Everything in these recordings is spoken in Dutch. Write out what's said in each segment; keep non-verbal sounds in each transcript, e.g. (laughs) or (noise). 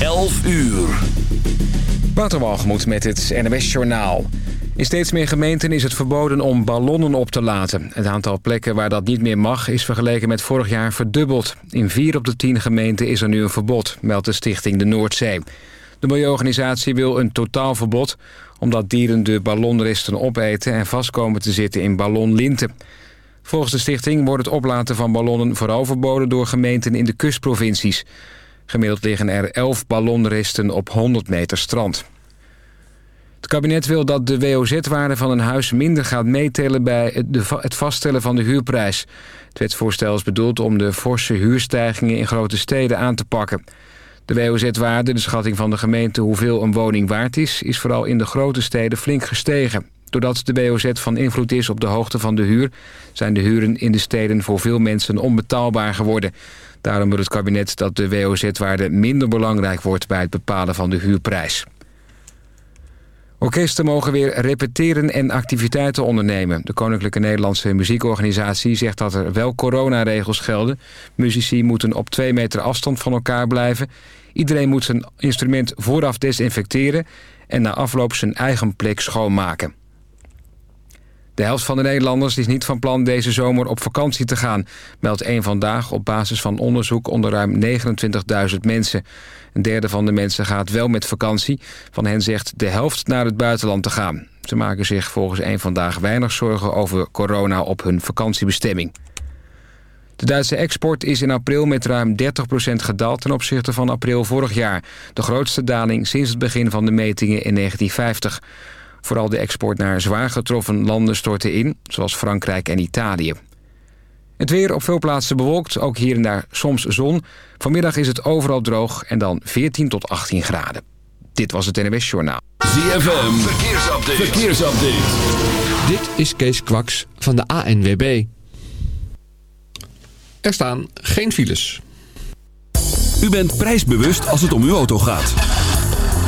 11 uur. Waterwalgemoed met het NWS Journaal. In steeds meer gemeenten is het verboden om ballonnen op te laten. Het aantal plekken waar dat niet meer mag is vergeleken met vorig jaar verdubbeld. In vier op de tien gemeenten is er nu een verbod, meldt de stichting de Noordzee. De milieuorganisatie wil een totaalverbod... omdat dieren de ballonresten opeten en vastkomen te zitten in ballonlinten. Volgens de stichting wordt het oplaten van ballonnen vooral verboden door gemeenten in de kustprovincies. Gemiddeld liggen er 11 ballonresten op 100 meter strand. Het kabinet wil dat de WOZ-waarde van een huis minder gaat meetellen bij het vaststellen van de huurprijs. Het wetsvoorstel is bedoeld om de forse huurstijgingen in grote steden aan te pakken. De WOZ-waarde, de schatting van de gemeente hoeveel een woning waard is... is vooral in de grote steden flink gestegen. Doordat de WOZ van invloed is op de hoogte van de huur... zijn de huren in de steden voor veel mensen onbetaalbaar geworden. Daarom wil het kabinet dat de WOZ-waarde minder belangrijk wordt... bij het bepalen van de huurprijs. Orkesten mogen weer repeteren en activiteiten ondernemen. De Koninklijke Nederlandse Muziekorganisatie zegt dat er wel coronaregels gelden. Muzici moeten op twee meter afstand van elkaar blijven. Iedereen moet zijn instrument vooraf desinfecteren... en na afloop zijn eigen plek schoonmaken. De helft van de Nederlanders is niet van plan deze zomer op vakantie te gaan... meldt één Vandaag op basis van onderzoek onder ruim 29.000 mensen. Een derde van de mensen gaat wel met vakantie. Van hen zegt de helft naar het buitenland te gaan. Ze maken zich volgens één Vandaag weinig zorgen over corona op hun vakantiebestemming. De Duitse export is in april met ruim 30% gedaald ten opzichte van april vorig jaar. De grootste daling sinds het begin van de metingen in 1950. Vooral de export naar zwaar getroffen landen stortte in, zoals Frankrijk en Italië. Het weer op veel plaatsen bewolkt, ook hier en daar soms zon. Vanmiddag is het overal droog en dan 14 tot 18 graden. Dit was het NWS Journaal. ZFM, verkeersupdate. verkeersupdate. Dit is Kees Kwaks van de ANWB. Er staan geen files. U bent prijsbewust als het om uw auto gaat.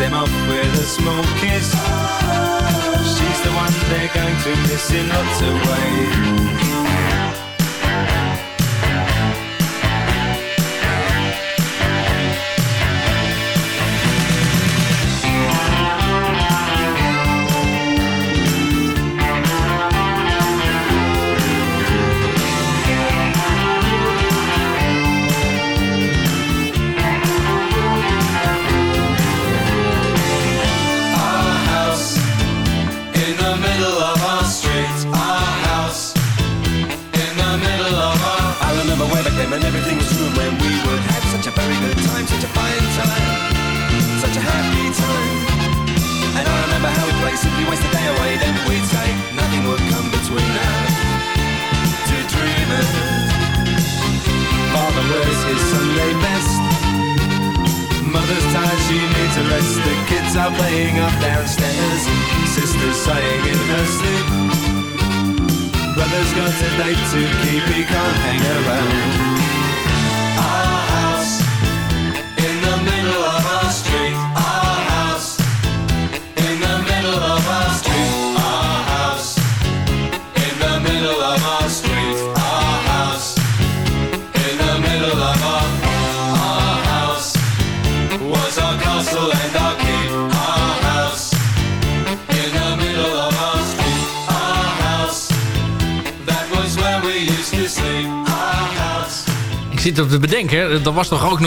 Them off with a small kiss. She's the one they're going to miss in lots of ways.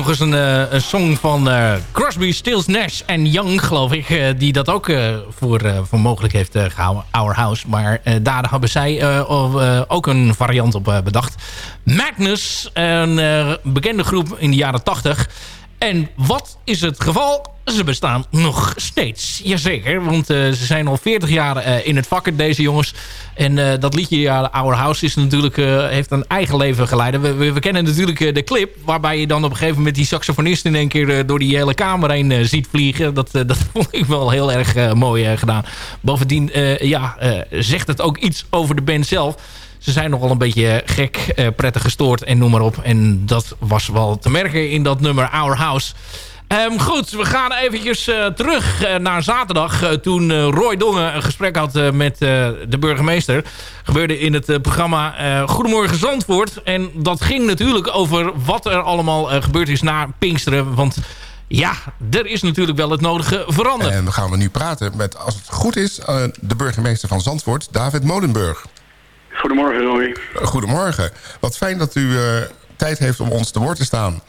Nog eens een, eh, een song van eh, Crosby, Stills, Nash en Young, geloof ik. eh, die dat ook voor, voor mogelijk heeft eh, gehouden, Our House. Maar daar hebben zij ook een variant op bedacht. Magnus, een bekende groep in de jaren 80. En wat is het geval? Ze bestaan nog steeds. Jazeker, want eh, ze zijn al 40 jaar eh, in het vak, deze jongens. En eh, dat liedje, ja, Our House, is natuurlijk, heeft een eigen leven geleid. We, we, kennen natuurlijk de clip... waarbij je dan op een gegeven moment die saxofonist... in één keer door die hele kamer heen ziet vliegen. Dat, (laughs) dat vond ik wel heel erg mooi gedaan. Bovendien ja, zegt het ook iets over de band zelf... Ze zijn nogal een beetje gek, eh, prettig gestoord en noem maar op. En dat was wel te merken in dat nummer Our House. Ehm, goed, we gaan eventjes eh, terug eh, naar zaterdag. toen Roy Dongen een gesprek had met de burgemeester. Gebeurde in het programma Goedemorgen Zandvoort. En dat ging natuurlijk over wat er allemaal gebeurd is na Pinksteren. Want ja, er is natuurlijk wel het nodige veranderd. En we gaan we nu praten met, als het goed is, de burgemeester van Zandvoort, David Molenburg. Goedemorgen, Roy. Goedemorgen. Wat fijn dat u eh, tijd heeft om ons te woord te staan.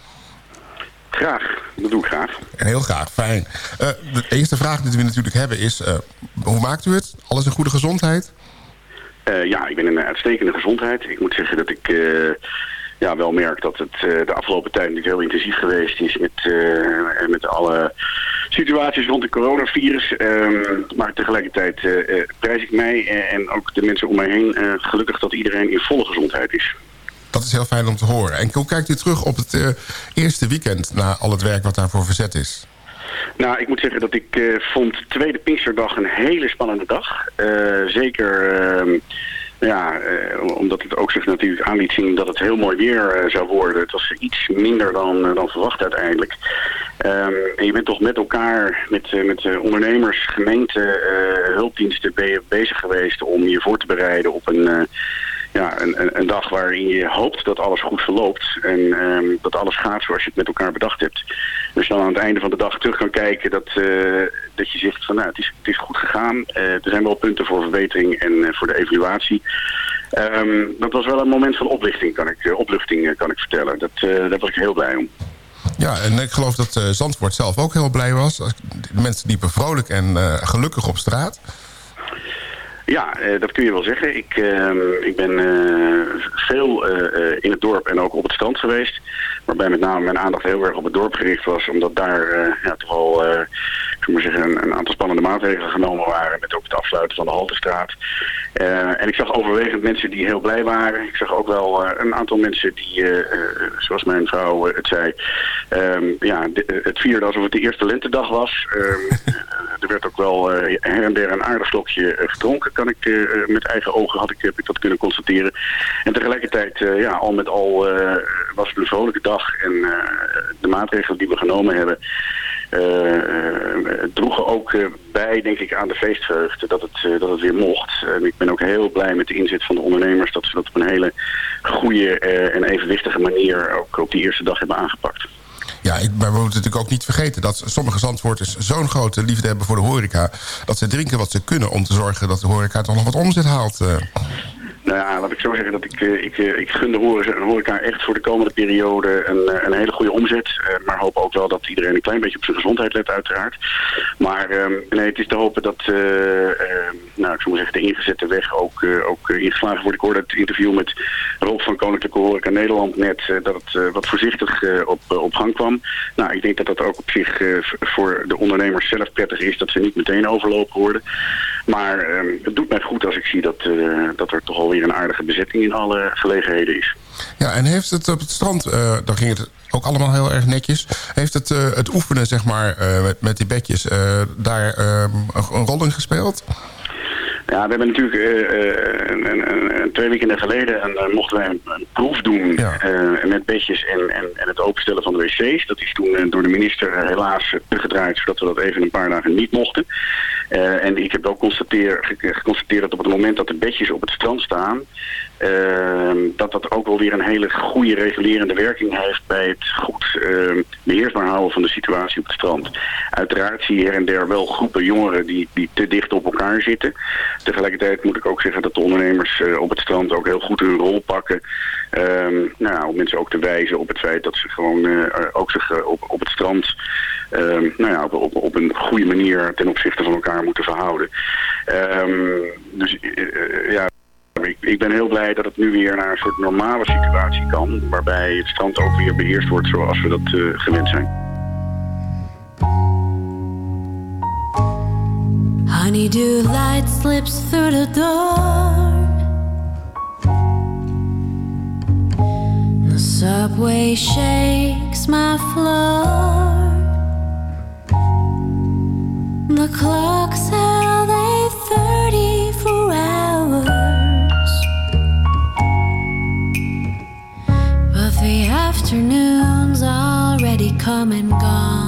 Graag, dat doe ik graag. En heel graag, fijn. Eh, de eerste vraag die we natuurlijk hebben is, eh, hoe maakt u het? Alles in goede gezondheid? Ja, ik ben in een uitstekende gezondheid. Ik moet zeggen dat ik ja, wel merk dat het eh, de afgelopen tijd natuurlijk heel intensief geweest is met, eh, met alle situaties rond het coronavirus. Ehm, maar tegelijkertijd eh, prijs ik mij en ook de mensen om mij heen gelukkig dat iedereen in volle gezondheid is. Dat is heel fijn om te horen. En hoe kijkt u terug op het eerste weekend... na al het werk wat daarvoor verzet is? Nou, ik moet zeggen dat ik vond tweede Pinksterdag een hele spannende dag. Zeker ehm, ja, eh, omdat het ook zich natuurlijk aan liet zien dat het heel mooi weer eh, zou worden. Het was iets minder dan, eh, dan verwacht uiteindelijk. Ehm, en je bent toch met elkaar, met, eh, met eh, ondernemers, gemeenten, hulpdiensten bezig geweest om je voor te bereiden op een... ja, een, een, een dag waarin je hoopt dat alles goed verloopt. En ehm, dat alles gaat zoals je het met elkaar bedacht hebt. Dus dan aan het einde van de dag terug kan kijken dat, eh, dat je zegt van nou, het is, het is goed gegaan. Eh, er zijn wel punten voor verbetering en eh, voor de evaluatie. Ehm, dat was wel een moment van oplichting, kan ik, opluchting kan ik vertellen. Dat, daar was ik heel blij om. Ja, en ik geloof dat Zandvoort zelf ook heel blij was. De mensen liepen vrolijk en gelukkig op straat. Ja, eh, dat kun je wel zeggen. Ik, ehm, ik ben eh, veel eh, in het dorp en ook op het strand geweest. Waarbij met name mijn aandacht heel erg op het dorp gericht was. Omdat daar ja, toch wel maar zeggen, een, een aantal spannende maatregelen genomen waren. Met ook het afsluiten van de Haltestraat. Eh, en ik zag overwegend mensen die heel blij waren. Ik zag ook wel eh, een aantal mensen die, eh, zoals mijn vrouw het zei, ehm, ja, het vierde alsof het de eerste lentedag was. Ehm, (laughs) er werd ook wel her en der een aardig slokje gedronken, kan ik met eigen ogen had ik, heb ik dat kunnen constateren. En tegelijkertijd, ja, al met al was het een vrolijke dag. En de maatregelen die we genomen hebben, droegen ook eh, bij, denk ik, aan de feestvreugde dat het, eh, dat het weer mocht. En ik ben ook heel blij met de inzet van de ondernemers dat ze dat op een hele goede eh, en evenwichtige manier ook op die eerste dag hebben aangepakt. Ja, maar we moeten natuurlijk ook niet vergeten... dat sommige Zandvoorters zo'n grote liefde hebben voor de horeca... dat ze drinken wat ze kunnen om te zorgen dat de horeca toch nog wat omzet haalt. Nou ja, laat ik zo zeggen dat ik, eh, ik, eh, ik gun de horeca- echt voor de komende periode een, eh, een hele goede omzet. Maar hoop ook wel dat iedereen een klein beetje op zijn gezondheid let uiteraard. Maar ehm, nee, het is te hopen dat eh, ehm, nou, ik zou zeggen, de ingezette weg ook, ook ingeslagen wordt. Ik hoorde het interview met Rob van Koninklijke Horeca Nederland net dat het wat voorzichtig op, op gang kwam. Nou, ik denk dat dat ook op zich voor de ondernemers zelf prettig is dat ze niet meteen overlopen worden. Maar ehm, het doet mij goed als ik zie dat, dat er toch alweer een aardige bezetting in alle gelegenheden is. Ja, en heeft het op het strand, eh dan ging het ook allemaal heel erg netjes... heeft het, eh, het oefenen, zeg maar, eh, met, met die bedjes... daar eh, een, een rol in gespeeld? Ja, we hebben natuurlijk eh, eh, een, een, een- twee weekenden geleden en, eh, mochten wij een, proef doen met bedjes en, en, en het openstellen van de wc's. Dat is toen door de minister helaas teruggedraaid, zodat we dat even een paar dagen niet mochten. En ik heb ook constateer, ge- geconstateerd dat op het moment dat de bedjes op het strand staan, eh, dat dat ook wel weer een hele goede regulerende werking heeft bij het goed eh, beheersbaar houden van de situatie op het strand. Uiteraard zie je her en der wel groepen jongeren die, die te dicht op elkaar zitten. Tegelijkertijd moet ik ook zeggen dat de ondernemers eh, op het strand ook heel goed hun rol pakken. Ehm, nou, om mensen ook te wijzen op het feit dat ze gewoon eh, ook zich eh, op, op het strand nou ja, op, op, op een goede manier ten opzichte van elkaar moeten verhouden. Dus ja, ik, ben heel blij dat het nu weer naar een soort normale situatie kan. Waarbij het strand ook weer beheerst wordt zoals we dat eh, gewend zijn. Honeydew light slips through the door. The subway shakes my floor. The clock's held 8:30 afternoon's already come and gone.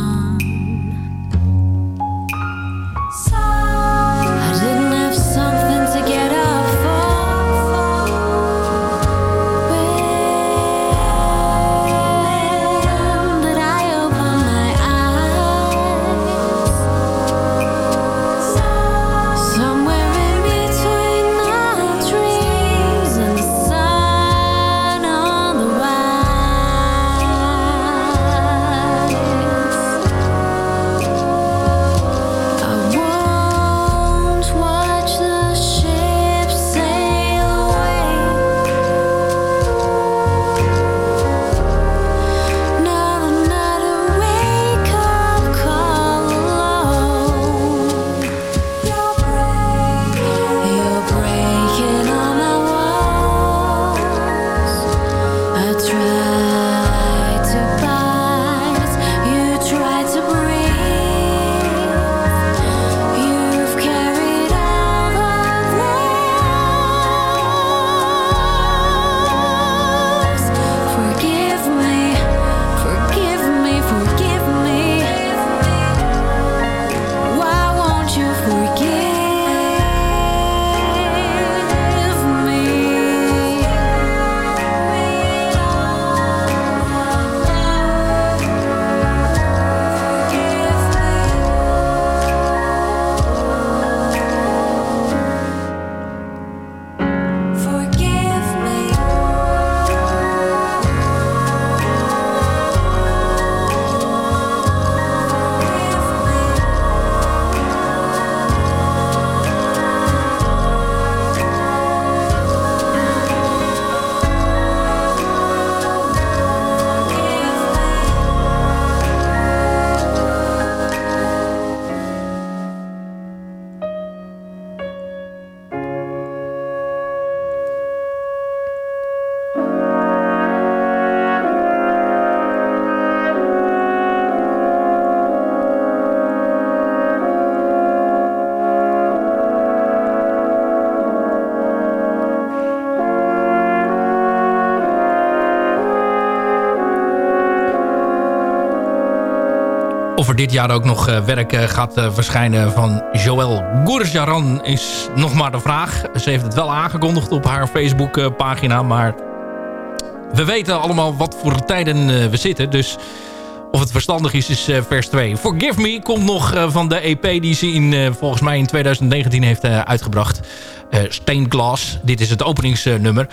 Dit jaar ook nog eh, werk eh, gaat eh, verschijnen van Joël Gourjaran is nog maar de vraag. Ze heeft het wel aangekondigd op haar Facebook-pagina, maar we weten allemaal wat voor tijden we zitten. Dus of het verstandig is, is vers 2. Forgive Me komt nog van de EP die ze in, volgens mij in 2019 heeft uitgebracht. Uh, Stained Glass. Dit is het openingsnummer.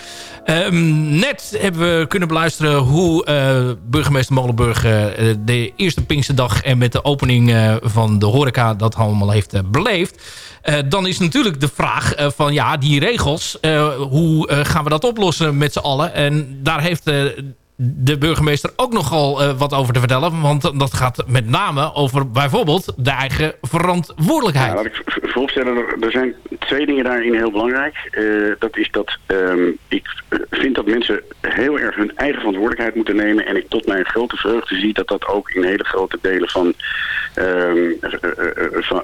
Um, net hebben we kunnen beluisteren hoe uh, burgemeester Molenburg uh, de eerste Pinksterdag en met de opening van de horeca dat allemaal heeft beleefd. dan is natuurlijk de vraag van ja, die regels, hoe gaan we dat oplossen met z'n allen? En daar heeft de burgemeester ook nogal uh, wat over te vertellen. Want dat gaat met name over bijvoorbeeld de eigen verantwoordelijkheid. Ja, laat ik vooropstellen, er zijn twee dingen daarin heel belangrijk. Uh, dat is dat um, ik vind dat mensen heel erg hun eigen verantwoordelijkheid moeten nemen. En ik tot mijn grote vreugde zie dat dat ook in hele grote delen van, um,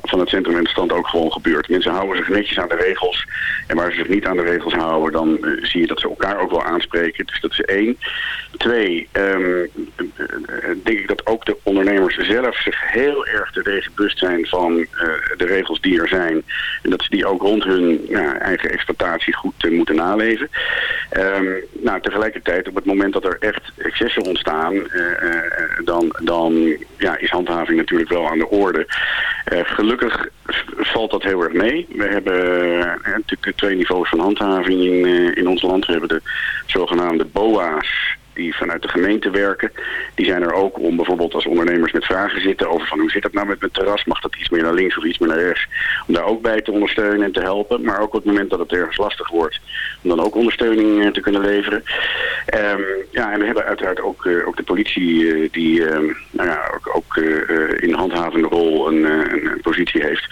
van, het centrum en de stand ook gewoon gebeurt. Mensen houden zich netjes aan de regels. En waar ze zich niet aan de regels houden, dan zie je dat ze elkaar ook wel aanspreken. Dus dat is één. Twee, um, denk ik dat ook de ondernemers zelf zich heel erg te tegen bewust zijn van uh, de regels die er zijn. En dat ze die ook rond hun eigen exploitatie goed uh, moeten naleven. Um, nou, tegelijkertijd, op het moment dat er echt excessen ontstaan, uh, dan, dan ja, is handhaving natuurlijk wel aan de orde. gelukkig valt dat heel erg mee. We hebben natuurlijk twee niveaus van handhaving in, in ons land. We hebben de zogenaamde BOA's die vanuit de gemeente werken. Die zijn er ook om bijvoorbeeld als ondernemers met vragen zitten over van hoe zit het nou met mijn terras, mag dat iets meer naar links of iets meer naar rechts, om daar ook bij te ondersteunen en te helpen. Maar ook op het moment dat het ergens lastig wordt, om dan ook ondersteuning uh, te kunnen leveren. Um, ja, en we hebben uiteraard ook, uh, ook de politie uh, die um, nou ja, ook, ook in handhavende rol een, een positie heeft.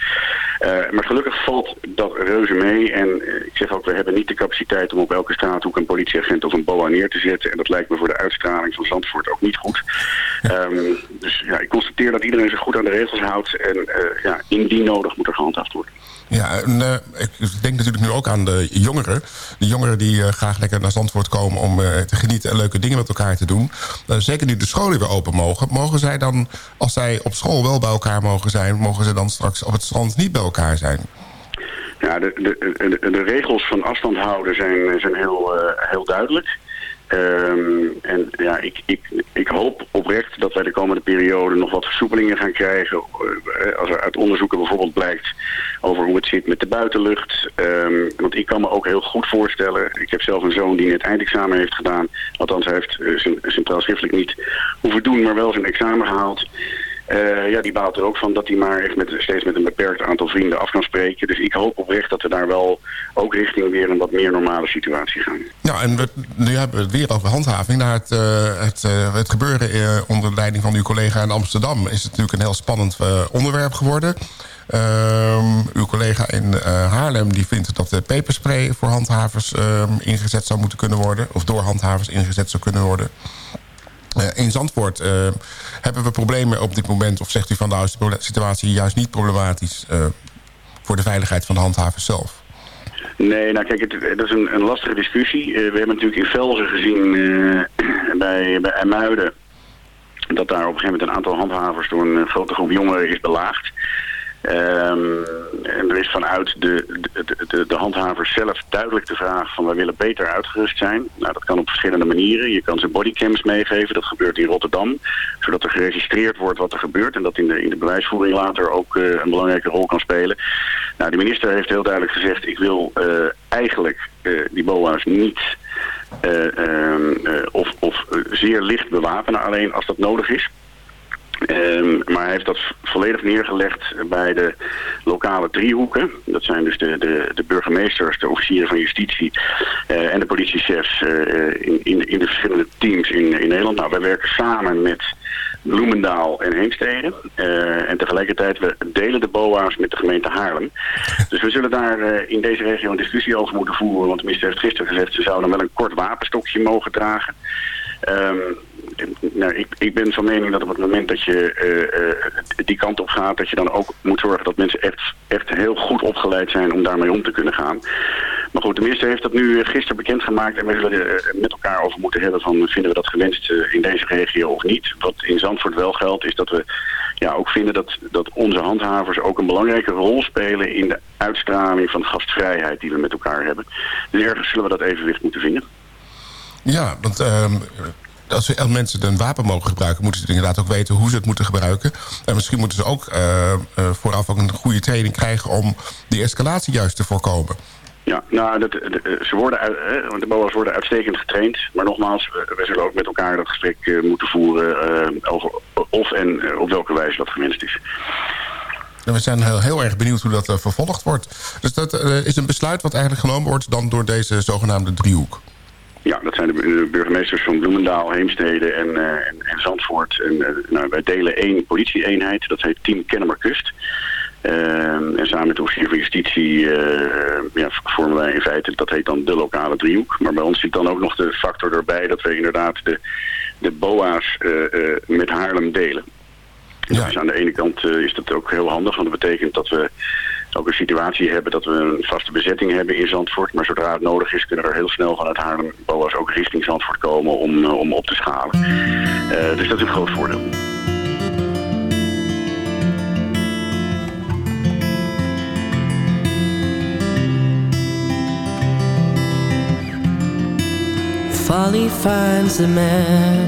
Maar gelukkig valt dat reuze mee en ik zeg ook, we hebben niet de capaciteit om op elke straathoek een politieagent of een BOA neer te zetten en dat lijkt me voor de uitstraling van Zandvoort ook niet goed. Um, dus ja, ik constateer dat iedereen zich goed aan de regels houdt. En uh, ja, indien nodig moet er gehandhaafd worden. Ja, en, uh, ik denk natuurlijk nu ook aan de jongeren. De jongeren die uh, graag lekker naar Zandvoort komen om uh, te genieten en leuke dingen met elkaar te doen. zeker nu de scholen weer open mogen. Mogen zij dan, als zij op school wel bij elkaar mogen zijn... mogen ze dan straks op het strand niet bij elkaar zijn? Ja, de, de, de, de regels van afstand houden zijn, zijn heel, heel duidelijk. Um, en ja, ik, ik, ik hoop oprecht dat wij de komende periode nog wat versoepelingen gaan krijgen. Als er uit onderzoeken bijvoorbeeld blijkt over hoe het zit met de buitenlucht. Um, want ik kan me ook heel goed voorstellen, ik heb zelf een zoon die net eindexamen heeft gedaan. Althans, hij heeft uh, zijn centraal schriftelijk niet hoeven doen, maar wel zijn examen gehaald. Uh, ja, die baalt er ook van dat hij maar echt met, steeds met een beperkt aantal vrienden af kan spreken. Dus ik hoop oprecht dat we daar wel ook richting weer een wat meer normale situatie gaan. Nou, en we, nu hebben we het weer over handhaving. Naar het, uh, het, uh, het gebeuren onder leiding van uw collega in Amsterdam... is het natuurlijk een heel spannend onderwerp geworden. Ehm, uw collega in Haarlem die vindt dat de peperspray voor handhavers ehm, ingezet zou moeten kunnen worden. Of door handhavers ingezet zou kunnen worden. Uh, in Zandvoort uh, hebben we problemen op dit moment... of zegt u van nou is de situatie juist niet problematisch... Uh, voor de veiligheid van de handhavers zelf? Nee, nou kijk, het, dat is een, een lastige discussie. we hebben natuurlijk in Velzen gezien (clears throat) bij, bij IJmuiden... dat daar op een gegeven moment een aantal handhavers... door een grote groep jongeren is belaagd. Um, en er is vanuit de, de, de, de handhavers zelf duidelijk de vraag van wij willen beter uitgerust zijn. Nou, dat kan op verschillende manieren. Je kan ze bodycams meegeven, dat gebeurt in Rotterdam. Zodat er geregistreerd wordt wat er gebeurt en dat in de, in de bewijsvoering later ook uh, een belangrijke rol kan spelen. Nou, de minister heeft heel duidelijk gezegd ik wil uh, eigenlijk uh, die BOA's niet... Uh, of, of zeer licht bewapenen, alleen als dat nodig is. Um, maar hij heeft dat volledig neergelegd bij de lokale driehoeken. Dat zijn dus de, de, de burgemeesters, de officieren van justitie uh, en de politiechefs uh, in, in, in de verschillende teams in, in Nederland. Nou, wij werken samen met Bloemendaal en Heemstede. Uh, en tegelijkertijd, we delen de BOA's met de gemeente Haarlem. Dus we zullen daar in deze regio een discussie over moeten voeren. Want de minister heeft gisteren gezegd, ze zouden wel een kort wapenstokje mogen dragen. Um, nou, ik, ik ben van mening dat op het moment dat je uh, uh, die kant op gaat... dat je dan ook moet zorgen dat mensen echt, echt heel goed opgeleid zijn om daarmee om te kunnen gaan. Maar goed, de minister heeft dat nu gisteren bekendgemaakt... en we zullen met elkaar over moeten hebben van... vinden we dat gewenst in deze regio of niet. Wat in Zandvoort wel geldt is dat we ja, ook vinden dat, dat onze handhavers ook een belangrijke rol spelen in de uitstraling van gastvrijheid die we met elkaar hebben. Dus ergens zullen we dat evenwicht moeten vinden. Ja, want ehm, als, als mensen een wapen mogen gebruiken... moeten ze inderdaad ook weten hoe ze het moeten gebruiken. En misschien moeten ze ook eh, eh, vooraf ook een goede training krijgen... om die escalatie juist te voorkomen. Ja, nou, dat, de- ze worden, eh, de BOA's worden uitstekend getraind. Maar nogmaals, we, zullen ook met elkaar dat gesprek eh, moeten voeren eh, over of en eh, op welke wijze dat gewenst is. En we zijn heel, heel erg benieuwd hoe dat eh, vervolgd wordt. Dus dat eh, is een besluit wat eigenlijk genomen wordt... dan door deze zogenaamde driehoek. Ja, dat zijn de bu- de burgemeesters van Bloemendaal, Heemstede en, eh, en, Zandvoort. En, eh, nou, wij delen één politieeenheid, dat heet Team Kennemer Kust. Ehm, en samen met de officier van justitie eh, ja, vormen wij in feite, dat heet dan de lokale driehoek. Maar bij ons zit dan ook nog de factor erbij dat we inderdaad de, de BOA's met Haarlem delen. Dus aan de ene kant is dat ook heel handig, want dat betekent dat we ook een situatie hebben dat we een vaste bezetting hebben in Zandvoort. Maar zodra het nodig is, kunnen er heel snel vanuit Haarlem BOA's ook richting Zandvoort komen om, eh, om op te schalen. Eh, dus dat is een groot voordeel. Finds man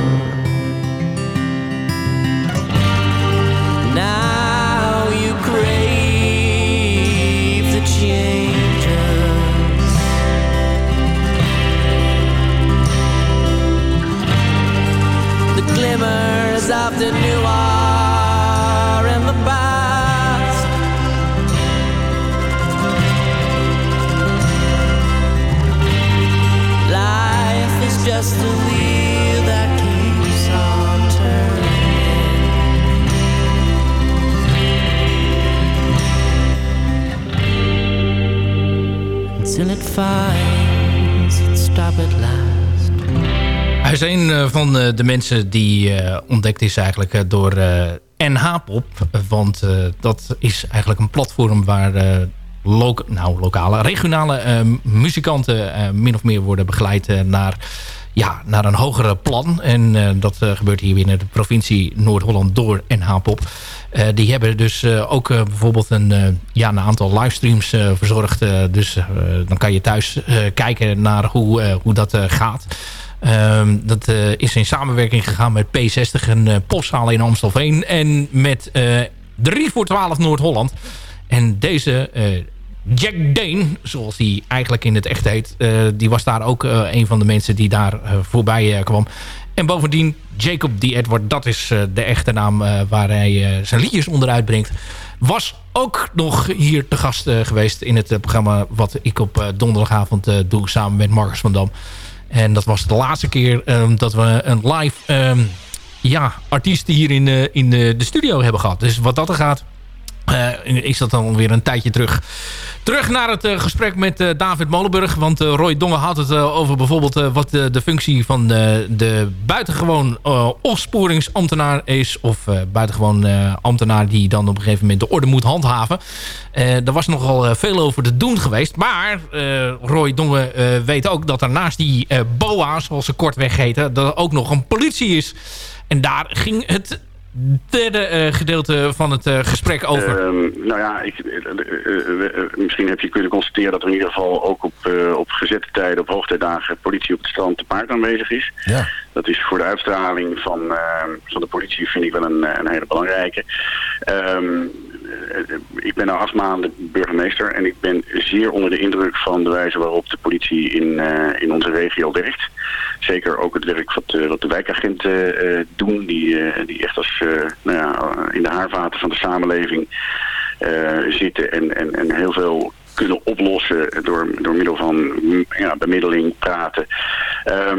Van eh, de mensen die eh, ontdekt is eigenlijk eh, door NH-pop. Want dat is eigenlijk een platform waar loka nou, lokale, regionale muzikanten min of meer worden begeleid naar, ja, naar een hogere plan. En dat gebeurt hier binnen de provincie Noord-Holland door NH-pop. Die hebben dus ook bijvoorbeeld een, ja, een aantal livestreams verzorgd. Dus dan kan je thuis kijken naar hoe, hoe dat gaat. Ehm, dat eh, is in samenwerking gegaan met P60, een uh, popzaal in Amstelveen. En met eh 3 voor 12 Noord-Holland. En deze eh, Jack Dane, zoals hij eigenlijk in het echt heet... eh, die was daar ook eh, een van de mensen die daar eh, voorbij eh, kwam. En bovendien Jacob D. Edward, dat is eh, de echte naam eh, waar hij eh, zijn liedjes onder uitbrengt. Was ook nog hier te gast eh, geweest in het eh, programma... wat ik op eh, donderdagavond eh, doe samen met Marcus van Dam. En dat was de laatste keer ehm, dat we een live ehm, ja, artiest hier in, eh, in de, de studio hebben gehad. Dus wat dat er gaat, eh, is dat dan weer een tijdje terug. Terug naar het eh, gesprek met eh, David Molenburg. Want eh, Roy Dongen had het eh, over bijvoorbeeld eh, wat de, functie van de, buitengewoon eh, opsporingsambtenaar is. Of eh, buitengewoon eh, ambtenaar die dan op een gegeven moment de orde moet handhaven. Eh er was nogal eh, veel over te doen geweest. Maar eh, Roy Dongen eh, weet ook dat er naast die eh, BOA, zoals ze kortweg heten, dat er ook nog een politie is. En daar ging het derde eh, gedeelte van het eh, gesprek over. Ehm, nou ja, ik, eh, misschien heb je kunnen constateren dat er in ieder geval ook op, eh, op gezette tijden, op hoogtijdagen, politie op het strand te paard aanwezig is. Ja. Dat is voor de uitstraling van, van de politie vind ik wel een, een hele belangrijke. Ehm, eh, ik ben nu acht maanden burgemeester en ik ben zeer onder de indruk van de wijze waarop de politie in, eh, in onze regio werkt. Zeker ook het werk wat, eh, wat de wijkagenten eh, doen, die, eh, die echt als, eh, nou ja, in de haarvaten van de samenleving eh, zitten en, en, en heel veel kunnen oplossen door, door middel van ja, bemiddeling, praten. Eh, eh,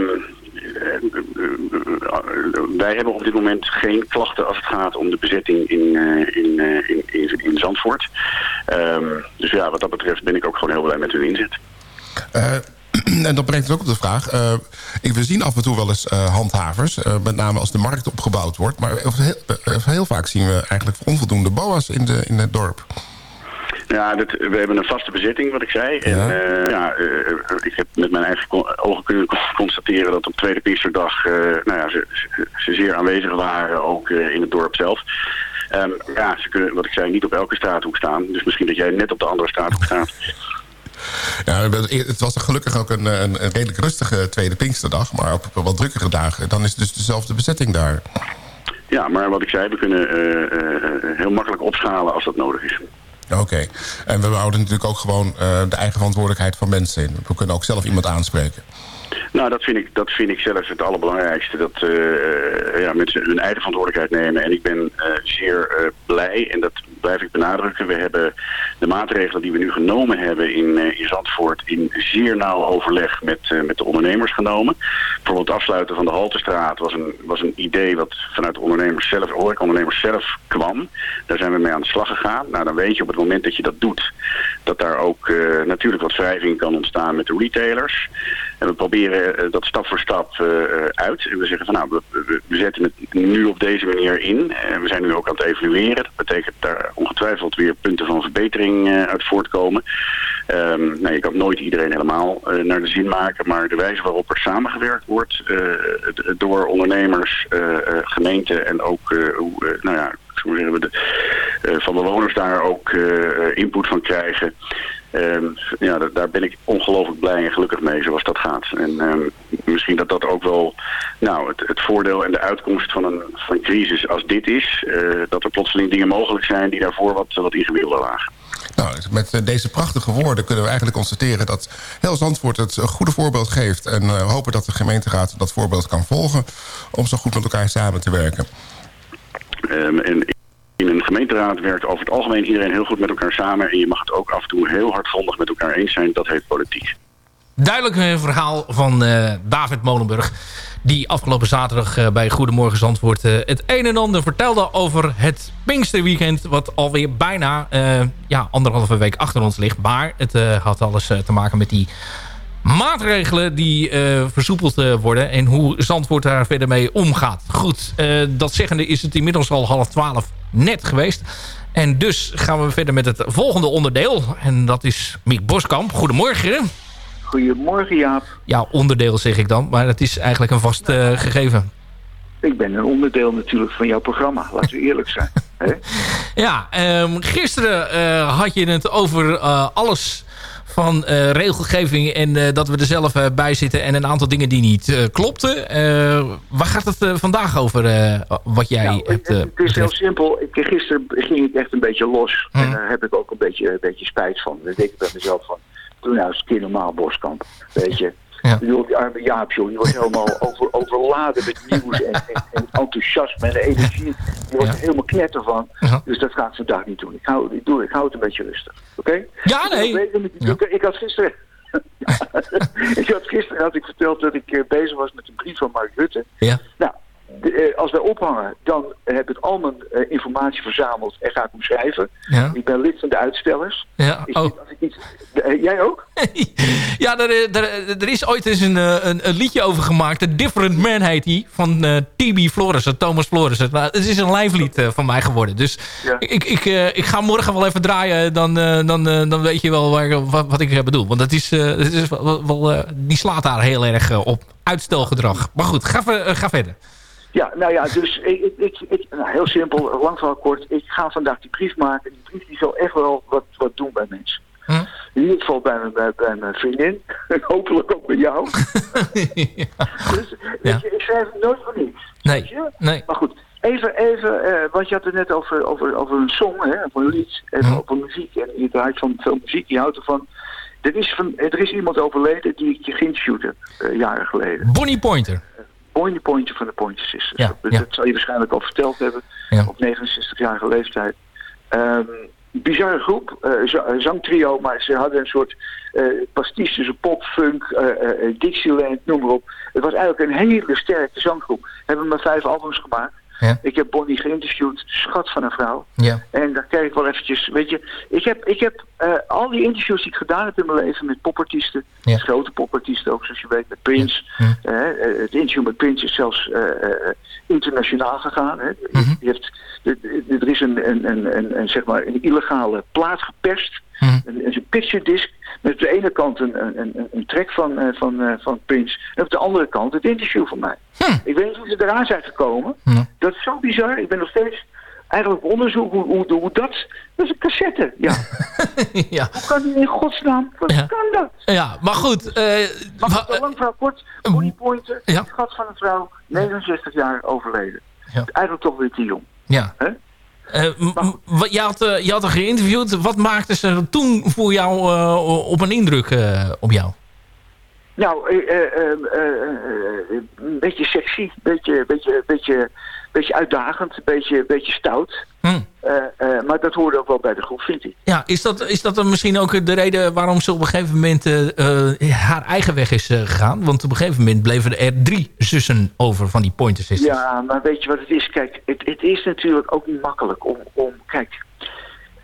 wij hebben op dit moment geen klachten als het gaat om de bezetting in, eh, in, eh, in, in, in Zandvoort. Ehm, dus ja, wat dat betreft ben ik ook gewoon heel blij met hun inzet. Eh, (clears throat) en dat brengt het ook op de vraag. eh, we zien af en toe wel eens eh, handhavers. eh, met name als de markt opgebouwd wordt. Maar heel, eh, heel vaak zien we eigenlijk onvoldoende boa's in, de, in het dorp. Ja, dit, we hebben een vaste bezetting, wat ik zei. En eh, ja, eh, ik heb met mijn eigen ogen kunnen con- constateren dat op tweede Pinksterdag eh, nou ja, ze, ze- ze zeer aanwezig waren, ook eh, in het dorp zelf. Ehm, ja, ze kunnen, wat ik zei, niet op elke straathoek staan. Dus misschien dat jij net op de andere straathoek staat. (laughs) Ja, het was gelukkig ook een, een, een redelijk rustige tweede Pinksterdag. Maar op wat drukkere dagen, dan is dus dezelfde bezetting daar. Ja, maar wat ik zei, we kunnen eh, eh, heel makkelijk opschalen als dat nodig is. Oké. En we houden natuurlijk ook gewoon eh, de eigen verantwoordelijkheid van mensen in. We kunnen ook zelf iemand aanspreken. Nou, dat vind ik, dat vind ik zelf het allerbelangrijkste. Dat eh, ja, mensen hun eigen verantwoordelijkheid nemen. En ik ben eh, zeer eh, blij, en dat blijf ik benadrukken. We hebben de maatregelen die we nu genomen hebben in, eh, in Zandvoort... in zeer nauw overleg met, eh, met de ondernemers genomen. Bijvoorbeeld het afsluiten van de Haltestraat was een, was een idee... wat vanuit de ondernemers zelf, horecaondernemers zelf kwam. Daar zijn we mee aan de slag gegaan. Nou, dan weet je op het moment dat je dat doet... dat daar ook eh, natuurlijk wat wrijving kan ontstaan met de retailers... En we proberen dat stap voor stap uit. En we zeggen van nou, we- we zetten het nu op deze manier in. En we zijn nu ook aan het evalueren. Dat betekent daar ongetwijfeld weer punten van verbetering eh, uit voortkomen. Ehm nou, je kan nooit iedereen helemaal eh, naar de zin maken. Maar de wijze waarop er samengewerkt wordt eh, door ondernemers, gemeenten en ook hoe, nou ja, zeggen, we de, van bewoners daar ook input van krijgen. Ehm, ja, da- daar ben ik ongelooflijk blij en gelukkig mee zoals dat gaat. En ehm, misschien dat dat ook wel nou, het, het voordeel en de uitkomst van een, van een crisis als dit is. eh, dat er plotseling dingen mogelijk zijn die daarvoor wat, wat ingewikkelder lagen. Nou, met eh, deze prachtige woorden kunnen we eigenlijk constateren... dat heel Zandvoort het goede voorbeeld geeft. En eh, hopen dat de gemeenteraad dat voorbeeld kan volgen... om zo goed met elkaar samen te werken. Ehm, en in een gemeenteraad werkt over het algemeen iedereen heel goed met elkaar samen. En je mag het ook af en toe heel hardgrondig met elkaar eens zijn. Dat heet politiek. Duidelijk verhaal van eh, David Molenburg. Die afgelopen zaterdag eh, bij Goedemorgen Zandvoort eh, het een en ander vertelde over het Pinksterweekend. Wat alweer bijna ja, anderhalve week achter ons ligt. Maar het had alles te maken met die maatregelen die eh, versoepeld eh, worden. En hoe Zandvoort daar verder mee omgaat. Goed, eh, dat zeggende is het inmiddels al half twaalf net geweest. En dus gaan we verder met het volgende onderdeel. En dat is Miek Boskamp. Goedemorgen. Goedemorgen Jaap. Ja, onderdeel zeg ik dan. Maar het is eigenlijk een vast gegeven. Ik ben een onderdeel natuurlijk van jouw programma. Laten we eerlijk zijn. hè? (laughs) Ja, ehm, gisteren had je het over alles van eh, regelgeving en eh, dat we er zelf eh, bij zitten en een aantal dingen die niet klopten. Waar gaat het vandaag over wat jij Nou, hebt het is heel simpel. Ik, gisteren ging ik echt een beetje los. En daar heb ik ook een beetje, een beetje spijt van. Dan denk ik bij mezelf van... Doe nou eens een keer normaal, Boskamp. Weet je. Ja. Bedoel, die arme Jaap, joh, die wordt (laughs) helemaal over, overladen met nieuws en, en, en enthousiasme en energie. Die Ja. er helemaal knetter van. Dus dat ga ik vandaag niet doen. Ik hou, ik doe, ik hou het een beetje rustig. Oké? Ja, nee. Ik, ik had gisteren... (laughs) (laughs) ik had gisteren had ik verteld dat ik eh, bezig was met een brief van Mark Rutte. Ja. Nou, de, eh, als wij ophangen, dan heb ik al mijn eh, informatie verzameld en ga ik hem schrijven. Ja. Ik ben lid van de uitstellers. Ja, Ik, oh. als ik iets, eh, jij ook? (laughs) Ja, er, eh, er, er is ooit eens een, een, een liedje over gemaakt. The Different Man heet die. Van eh TB Florissen, Thomas Florissen. Nou, het is een live lied eh, van mij geworden. Dus Ja. ik, ik, ik ga morgen wel even draaien. Dan, dan, dan weet je wel waar, wat, wat ik bedoel. Want dat is, dat is wel, wel, die slaat daar heel erg op. Uitstelgedrag. Maar goed, ga, ga verder. Ja, nou ja, dus ik, ik, ik, ik- nou, heel simpel, lang verhaal kort. Ik ga vandaag die brief maken. Die brief die zal echt wel wat, wat doen bij mensen. Hm? In ieder geval bij, mijn- bij, bij mijn vriendin. En (laughs) hopelijk ook bij jou. (laughs) Dus, ik schrijf nooit voor niets. Nee, nee. Maar goed, even, even eh, want je had het net over, over, over een song, hè, over een lied, en Hm. over muziek. En je draait van veel muziek, je houdt ervan. Er is, van, er is iemand overleden die ik je ging shooten, eh, jaren geleden. Bonnie Pointer. Bonnie Pointje van de Pointer Sisters. Ja, dat, ja. dat zal je waarschijnlijk al verteld hebben Ja. op 69-jarige leeftijd. Ehm, bizarre groep, eh, zangtrio, maar ze hadden een soort eh pastiche tussen pop, funk, eh, Dixieland, noem maar op. Het was eigenlijk een hele sterke zanggroep. Hebben maar vijf albums gemaakt. Ja. Ik heb Bonnie geïnterviewd, schat van een vrouw. Ja. En daar kijk ik wel eventjes, weet je, ik heb, ik heb eh, al die interviews die ik gedaan heb in mijn leven met popartiesten, Ja. grote popartiesten ook zoals je weet, met Prince. Ja. Eh, eh, het interview met Prince is zelfs internationaal gegaan. Hè. Mhm. Die heeft, er- is een, een, een, een, een, zeg maar een illegale plaat geperst, Mhm. een, een picture disc, met op de ene kant een, een, een, een track van, eh, van, eh, van Prince en op de andere kant het interview van mij. Hm. Ik weet niet hoe ze eraan zijn gekomen. Dat is zo bizar. Ik ben nog steeds eigenlijk op onderzoek hoe, hoe, hoe dat... Dat is een cassette, ja. (laughs) ja. Hoe kan die in godsnaam? Wat Ja. kan dat? ja, maar goed. eh, Maar wa- goed, lang verhaal kort. Bonnie Pointer, Ja. schat van een vrouw, 69 jaar overleden. Ja. Eigenlijk toch weer te jong. ja. Eh, je, had, eh, je had haar geïnterviewd. Wat maakte ze toen voor jou eh, op een indruk op jou? Nou, een beetje sexy, beetje, beetje, beetje, beetje uitdagend, een beetje, beetje stout. Hm. Eh, eh, maar dat hoorde ook wel bij de groep, vind ik. Ja, is dat, is dat dan misschien ook de reden waarom ze op een gegeven moment eh, haar eigen weg is gegaan? Want op een gegeven moment bleven er drie zussen over van die Pointer Sisters. Ja, maar weet je wat het is? Kijk, het, het is natuurlijk ook niet makkelijk om... om kijk,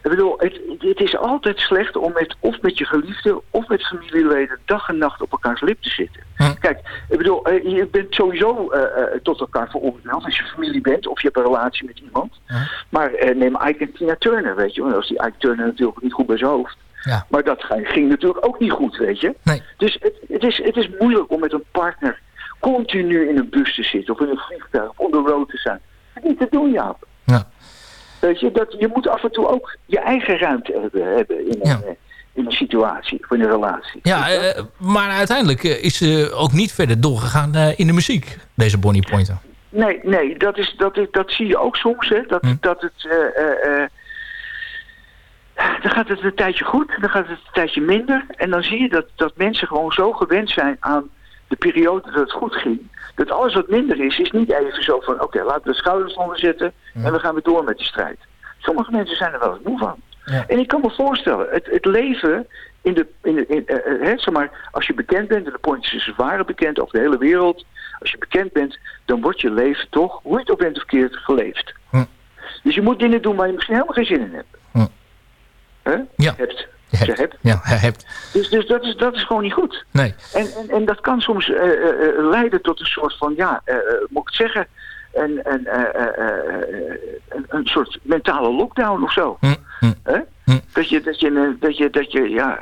ik bedoel, het, het is altijd slecht om met, of met je geliefde of met familieleden dag en nacht op elkaars lip te zitten. Hm. Kijk, ik bedoel, eh, je bent sowieso eh, eh, tot elkaar veroordeeld als je familie bent of je hebt een relatie met iemand. Hm. Maar neem Ike en Tina Turner, weet je, want als die Ike Turner natuurlijk niet goed bij zijn hoofd. Ja. Maar dat ging, ging natuurlijk ook niet goed, weet je. Nee. Dus het, het, is, het is moeilijk om met een partner continu in een bus te zitten of in een vliegtuig of on the road te zijn. Dat is niet te doen, Jaap. Ja. Weet je, dat, je moet af en toe ook je eigen ruimte hebben, hebben in, een, Ja. eh, in een situatie of in een relatie. Ja, eh, maar uiteindelijk eh, is ze ook niet verder doorgegaan eh, in de muziek, deze Bonnie Pointer. Nee, nee, dat, is, dat, is, dat zie je ook soms, hè. Dat, Hm. dat het... eh, eh, eh, dan gaat het een tijdje goed, dan gaat het een tijdje minder. En dan zie je dat, dat mensen gewoon zo gewend zijn aan de periode dat het goed ging. Dat alles wat minder is, is niet even zo van... oké, laten we de schouders onder zetten en we gaan weer door met die strijd. Sommige mensen zijn er wel eens moe van. Ja. En ik kan me voorstellen, het, het leven in de, in de in, eh, eh, hè, zeg maar, als je bekend bent, en de Pointers waren bekend over de hele wereld, als je bekend bent, dan wordt je leven toch, hoe je het ook bent of verkeerd, geleefd. Hm. Dus je moet dingen doen waar je misschien helemaal geen zin in hebt. Hm. Hè? Ja. Hebt. Je hebt. hebt. Ja, hebt. Dus, dus dat, is, dat is gewoon niet goed. Nee. En, en, en dat kan soms eh, eh, eh, leiden tot een soort van, ja, moet ik het zeggen, een, een, een, een soort mentale lockdown of zo. Hè? Dat je, dat je, dat je, dat je, ja,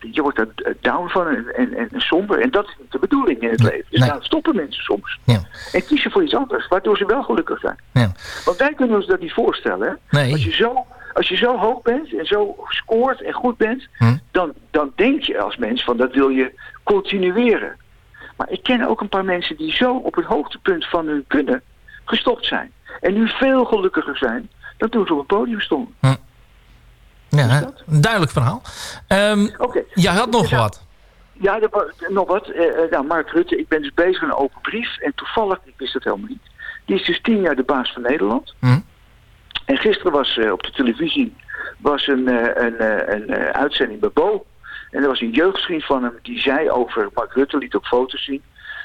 je, wordt er down van en, en, en somber. En dat is niet de bedoeling in het leven. Dus daar stoppen mensen soms. En kiezen voor iets anders, waardoor ze wel gelukkig zijn. Want wij kunnen ons dat niet voorstellen. Hè? Als, je zo, als je zo hoog bent en zo scoort en goed bent, dan, dan denk je als mens van dat wil je continueren. Maar ik ken ook een paar mensen die zo op het hoogtepunt van hun kunnen gestopt zijn. En nu veel gelukkiger zijn dan toen ze op het podium stonden. Ja, hè? een duidelijk verhaal. Ehm Jij had nog wat. Ja, er nog wat. Eh, eh, nou, Mark Rutte, ik ben dus bezig met een open brief. En toevallig, ik wist dat helemaal niet. Die is dus tien jaar de baas van Nederland. En gisteren was eh, op de televisie was een, eh, een, eh, een, uitzending bij Bo. En er was een jeugdvriend van hem die zei over Mark Rutte, liet ook foto's zien.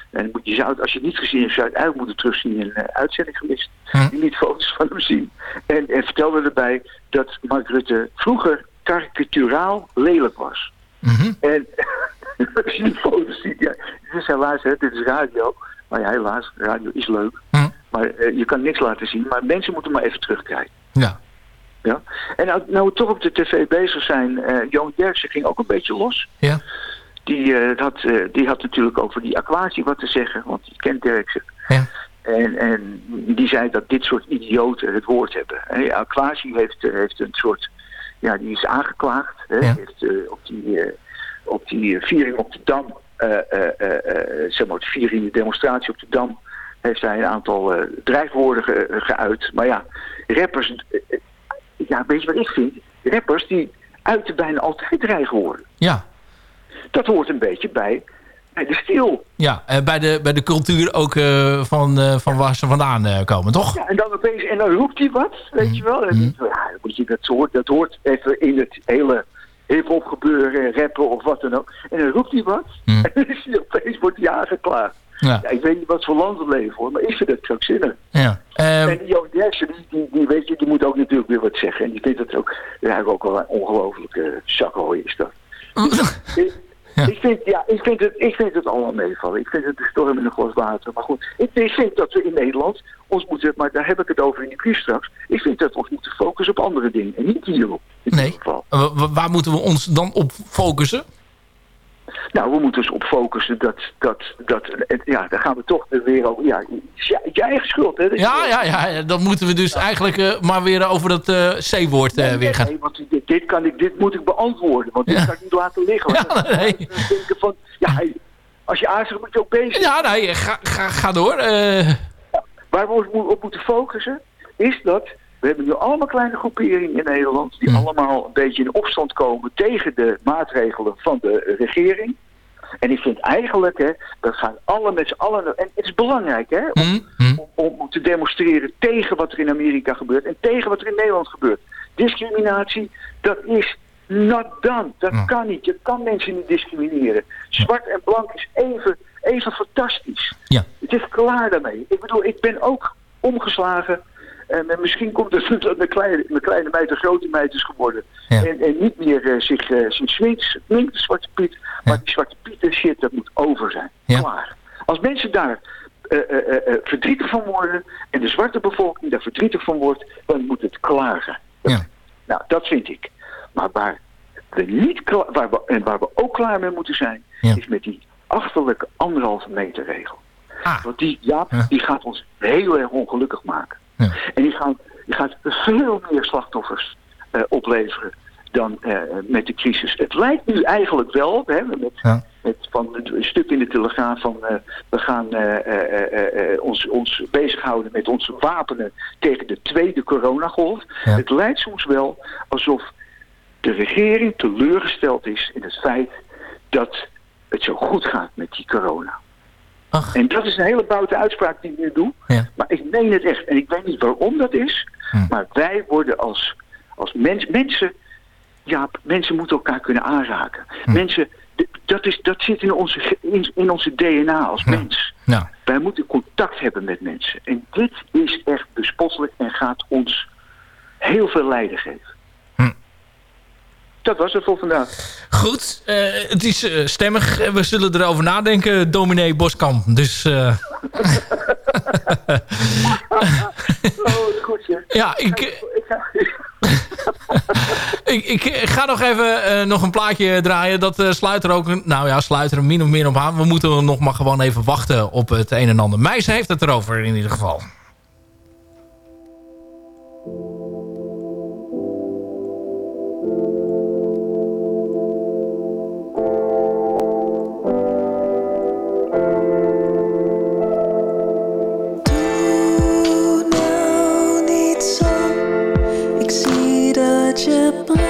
En moet- je zou, als je het niet gezien hebt, zou je het uit moeten terugzien in een uitzending gemist. Die liet foto's van hem zien. En, en vertelde erbij dat Mark Rutte vroeger karikaturaal lelijk was. En (laughs) als je die foto's ziet, ja, het is helaas, hè, dit is radio. Maar ja, helaas, radio is leuk. Maar eh, je kan niks laten zien, maar mensen moeten maar even terugkijken. Ja. Ja? En nou, nou we toch op de tv bezig zijn, eh Johan Derksen ging ook een beetje los. Ja. Die, had, eh, die had natuurlijk over die aquatie wat te zeggen, want je kent Derksen. Ja. En, en die zei dat dit soort idioten het woord hebben. Hè, aquatie heeft, heeft een soort, ja, die is aangeklaagd. Hè, heeft, eh, op die, op die viering op de Dam, zeg maar, de viering, de demonstratie op de Dam, heeft hij een aantal eh, dreigwoorden ge- geuit. Maar ja, rappers, eh, ja, weet je wat ik vind? Rappers die uiten bijna altijd dreigwoorden. Ja. Dat hoort een beetje bij, bij de stil. Ja, eh, bij, de, bij de cultuur ook van, eh, van waar ze vandaan komen, toch? Ja, en dan opeens, en dan roept hij wat, weet je wel. En ja, moet je, dat, hoort, dat hoort even in het hele hip-hop gebeuren, rappen of wat dan ook. En dan roept hij wat, (laughs) en dan is hij opeens wordt hij aangeklaagd. Ja. Ja, ik weet niet wat voor land we leven hoor, maar ik vind het krankzinnig. Ja. Ehm, en die Johan Derksen, die, die, die, weet je, die moet ook natuurlijk weer wat zeggen. En die vindt het ook, ja, ook wel een ongelooflijke zakhooi is dat. (laughs) ik, ik, vind, ja, ik, vind het, ik vind het allemaal meevallen. Ik vind het een storm in een glas water. Maar goed, ik, ik vind dat we in Nederland ons moeten, maar daar heb ik het over in die brief straks. Ik vind dat we ons moeten focussen op andere dingen en niet hierop. nee. Eh, wa- waar moeten we ons dan op focussen? Nou, we moeten dus op focussen dat, dat, dat ja, daar gaan we toch weer over, ja, je, je eigen schuld, hè. Ja, ja, ja, dan moeten we dus eigenlijk eh, maar weer over dat eh, C-woord eh, weer gaan. Nee, want dit, dit, kan ik, dit moet ik beantwoorden, want dit kan ik niet laten liggen. Want dan- dan denken van, ja, als je aarzelt moet je ook bezig. Ja, nee, ga, ga, ga door. eh. Waar we ons op moeten focussen, is dat we hebben nu allemaal kleine groeperingen in Nederland die allemaal een beetje in opstand komen tegen de maatregelen van de regering. En ik vind eigenlijk, hè, we gaan alle met z'n allen, en het is belangrijk hè, om, om, om te demonstreren tegen wat er in Amerika gebeurt en tegen wat er in Nederland gebeurt. Discriminatie, dat is not done. Dat kan niet. Je kan mensen niet discrimineren. Zwart en blank is even, even fantastisch. Ja. Het is klaar daarmee. Ik bedoel, ik ben ook omgeslagen. En eh, misschien komt het (laughs) dat mijn kleine, mijn kleine meid een grote meid is geworden. En, en niet meer eh, zich, zich swingt, swingt, de Zwarte Piet. Maar die Zwarte Piet en shit, dat moet over zijn. Klaar. Als mensen daar eh, verdrietig van worden... en de zwarte bevolking daar verdrietig van wordt... dan moet het klaar zijn. Nou, dat vind ik. Maar waar we, niet klaar, waar we, en waar we ook klaar mee moeten zijn... is met die achterlijke anderhalve meter regel. Want die, Jaap, die gaat ons heel erg ongelukkig maken. En die gaat, die gaat veel meer slachtoffers eh, opleveren dan eh, met de crisis. Het lijkt nu eigenlijk wel, hè, met, met van het een stuk in de Telegraaf van eh, we gaan eh, ons, ons bezighouden met onze wapenen tegen de tweede coronagolf. Het lijkt soms wel alsof de regering teleurgesteld is in het feit dat het zo goed gaat met die corona. En dat is een hele boute uitspraak die ik nu doe. Maar ik meen het echt. En ik weet niet waarom dat is. Maar wij worden als, als mens, mensen... Ja, mensen moeten elkaar kunnen aanraken. Mensen, d- dat, is, dat zit in onze, in, in onze DNA als mens. Ja. Wij moeten contact hebben met mensen. En dit is echt bespottelijk en gaat ons heel veel lijden geven dat was het voor vandaag. Goed, eh, het is eh, stemmig. We zullen erover nadenken, dominee Boskamp. Dus... Uh... (laughs) oh, het goed. Ja, (laughs) ik... ik, ga... nog even nog een plaatje draaien. Dat sluit er ook... Nou ja, sluit er min of meer op aan. We moeten nog maar gewoon even wachten op het een en ander. meisje heeft het erover in ieder geval. such a blessing.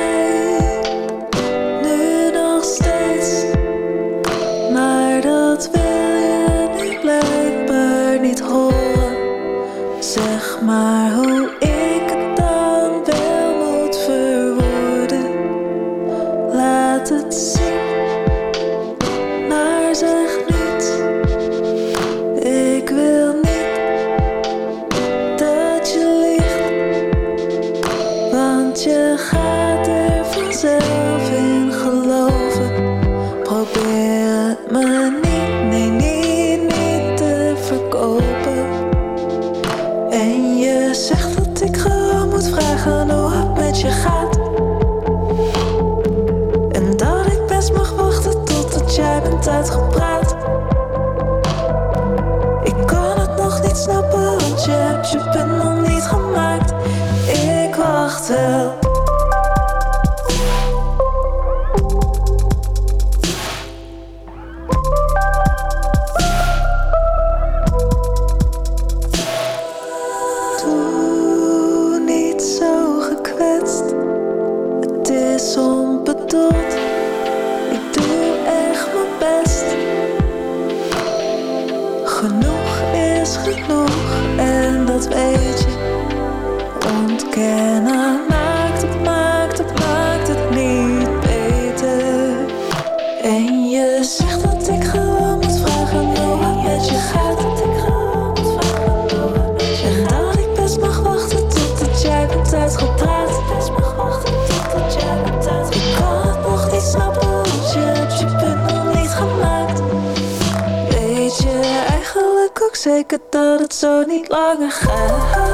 ik het dat het zo niet langer gaat.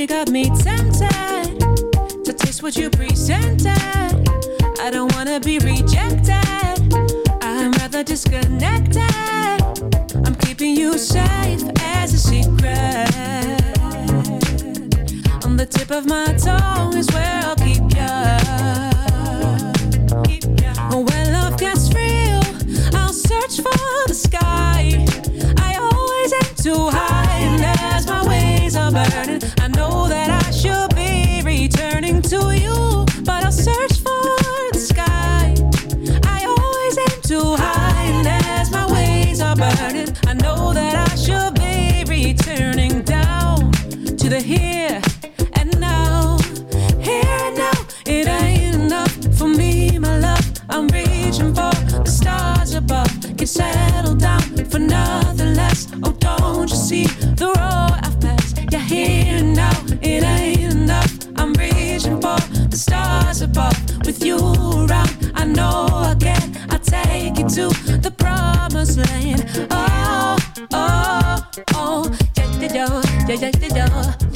you got me tempted to taste what you presented. I don't wanna be rejected. I'm rather disconnected. I'm keeping you safe as a secret. On the tip of my tongue is where I'll keep you. Ya. Oh, when love gets real, I'll search for the sky. I always aim too high, and as my wings are burning. to hear yeah, ja, yeah, ja.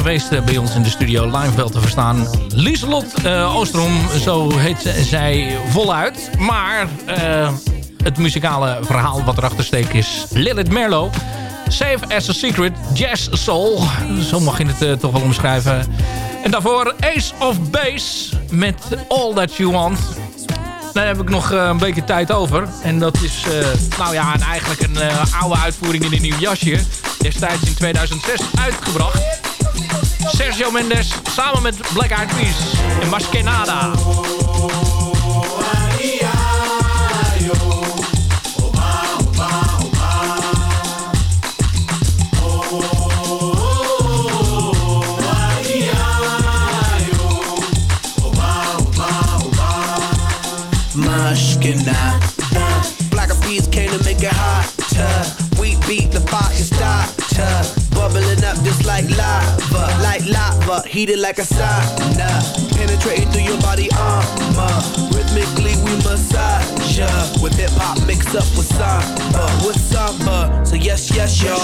Geweest eh, bij ons in de studio live wel te verstaan. Lieselot uh, Oostrom, zo heet zij voluit. Maar eh, het muzikale verhaal wat erachter steekt is Lilith Merlo. Safe as a Secret, Jazz Soul. Zo mag je het eh, toch wel omschrijven. En daarvoor Ace of Base met All That You Want. Daar heb ik nog eh, een beetje tijd over. En dat is eh, nou ja, eigenlijk een eh, oude uitvoering in een nieuw jasje. Destijds in 2006 uitgebracht. Sergio Mendes samen met Black Eyed Peas en Maskenada. Black of peas came to make it hotter. We beat the fire starter. Bubbling up just like lava, like lava, heated like a sauna. Penetrating through your body armor. Rhythmically we massage ya. With hip hop mixed up with samba, with samba. So yes, yes, y'all.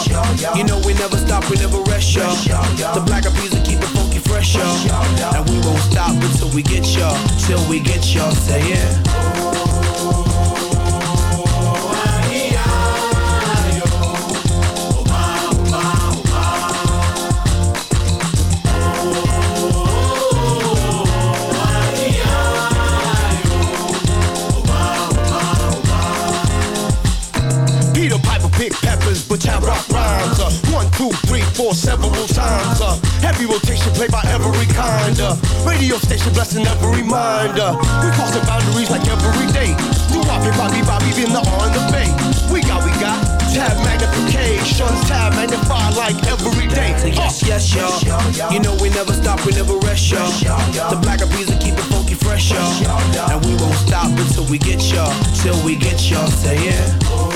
You know we never stop, we never rest, y'all. The black of peas will keep it funky fresh, y'all. And we won't stop until we get y'all, till we get y'all. Say yeah. Played by every kind. Uh, radio station blessing every mind. Uh, we crossing boundaries like every day. Do Bobby, Bobby, Bobby, in the on the bay. We got, we got tab magnification, tab magnify like every day. So yes, yes, y'all. You know we never stop, we never rest, y'all. The black of will keep it funky fresh, y'all. And we won't stop until we get y'all, till we get y'all. Say yeah.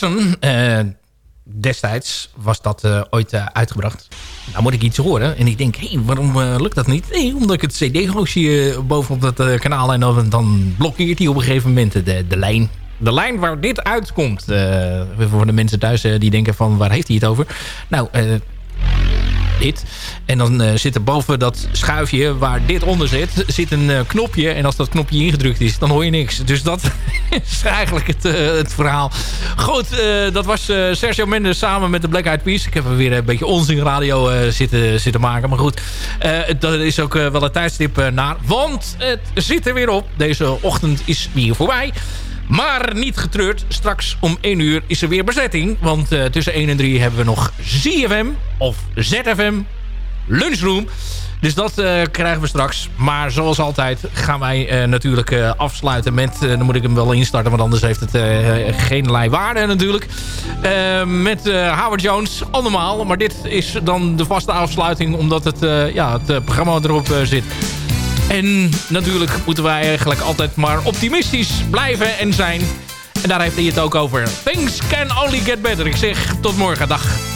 Was hem. Eh, destijds was dat eh, ooit eh, uitgebracht. Nou moet ik iets horen. En ik denk, hé, waarom eh, lukt dat niet? Omdat ik het eh, bovenop dat kanaal. En dan, dan blokkeert hij op een gegeven moment de, de lijn. De lijn waar dit uitkomt. Voor de mensen thuis die denken van, waar heeft hij het over? Nou, dit. En dan eh, zit er boven dat schuifje waar dit onder zit, zit een eh, knopje. En als dat knopje ingedrukt is, dan hoor je niks. Dus dat (laughs) is eigenlijk het, eh, het verhaal. Goed, dat was Sergio Mendes samen met de Black Eyed Peas. Ik heb er weer een beetje onzin radio zitten, zitten maken. Maar goed, dat is ook wel een tijdstip naar. Want het zit er weer op. Deze ochtend is weer voorbij. Maar niet getreurd, straks om 1 uur is er weer bezetting. Want eh, tussen 1 en 3 hebben we nog ZFM of ZFM Lunchroom. Dus dat eh, krijgen we straks. Maar zoals altijd gaan wij eh, natuurlijk afsluiten met... dan moet ik hem wel instarten, want anders heeft het geen lei waarde natuurlijk. Met Howard Jones, allemaal. Maar dit is dan de vaste afsluiting... omdat het, ja, het programma erop zit. En natuurlijk moeten wij eigenlijk altijd maar optimistisch blijven en zijn. En daar heeft hij het ook over. Things can only get better. Ik zeg tot morgen. Dag.